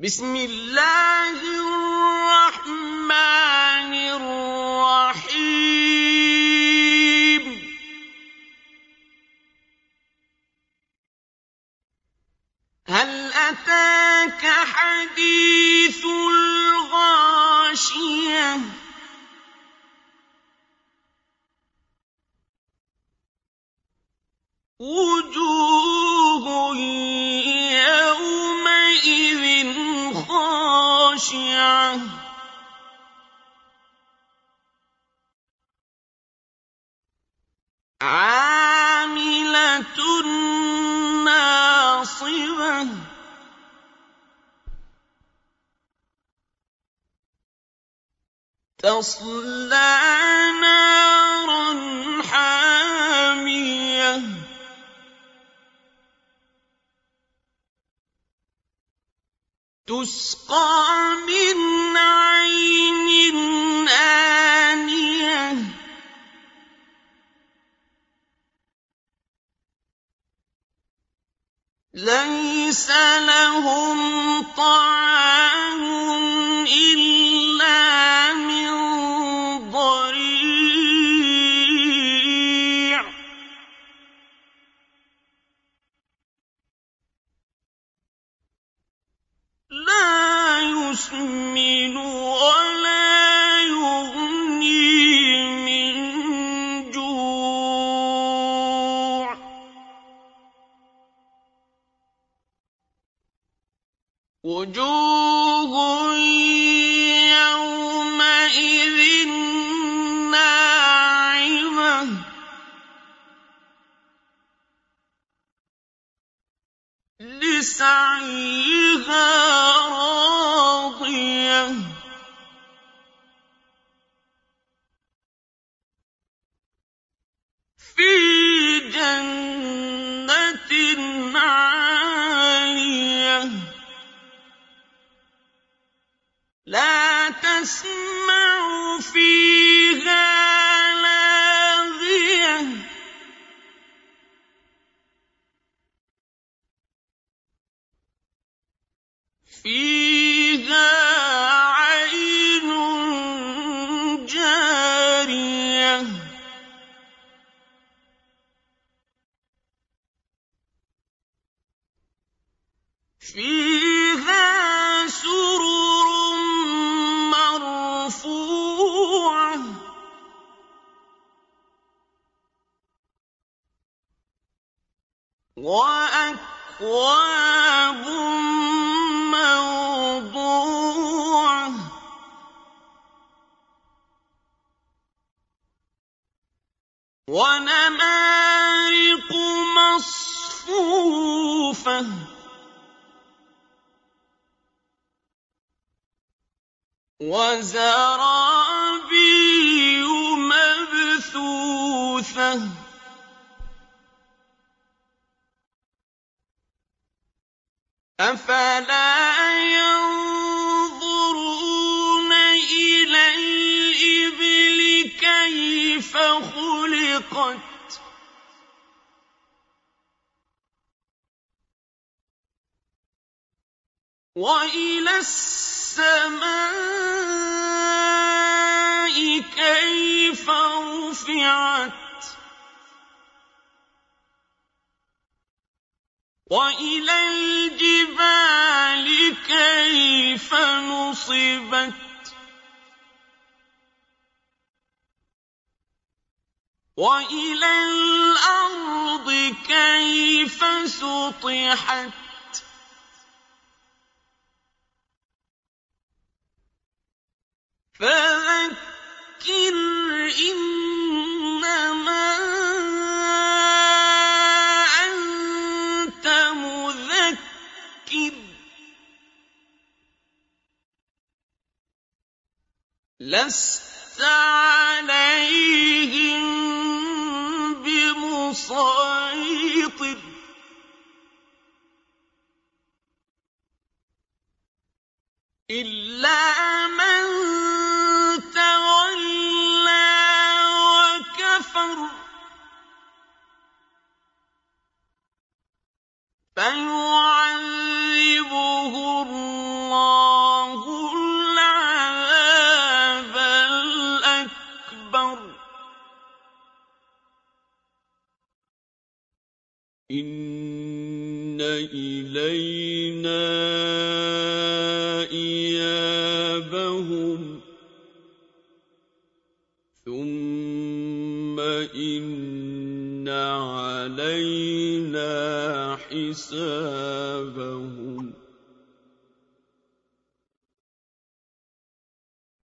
بسم الله الرحمن الرحيم. هل أتاك حديث الغاشية؟ وجوه عاملة ناصبة تصلى نارا تسقى من عين آنية. ليس لهم طعام إلا وجوه يومئذ ناعمة. لسعيها لا تسمع فيها لاغية. فيها عين جارية. فيها وأكواب موضوعة. ونمارق مصفوفة. وزرابي مبثوثة. أفلا ينظرون إلى الإبل كيف خلقت؟ وإلى السماء كيف رفعت؟ وإلى الجبال كيف نصبت وإلى الأرض كيف سطحت فذكر لست عليهم بمسيطر. إلا من تولى وكفر فيعذبه إِلَيْنَا إِيَابَهُمْ ثُمَّ إِنَّ عَلَيْنَا حِسَابَهُم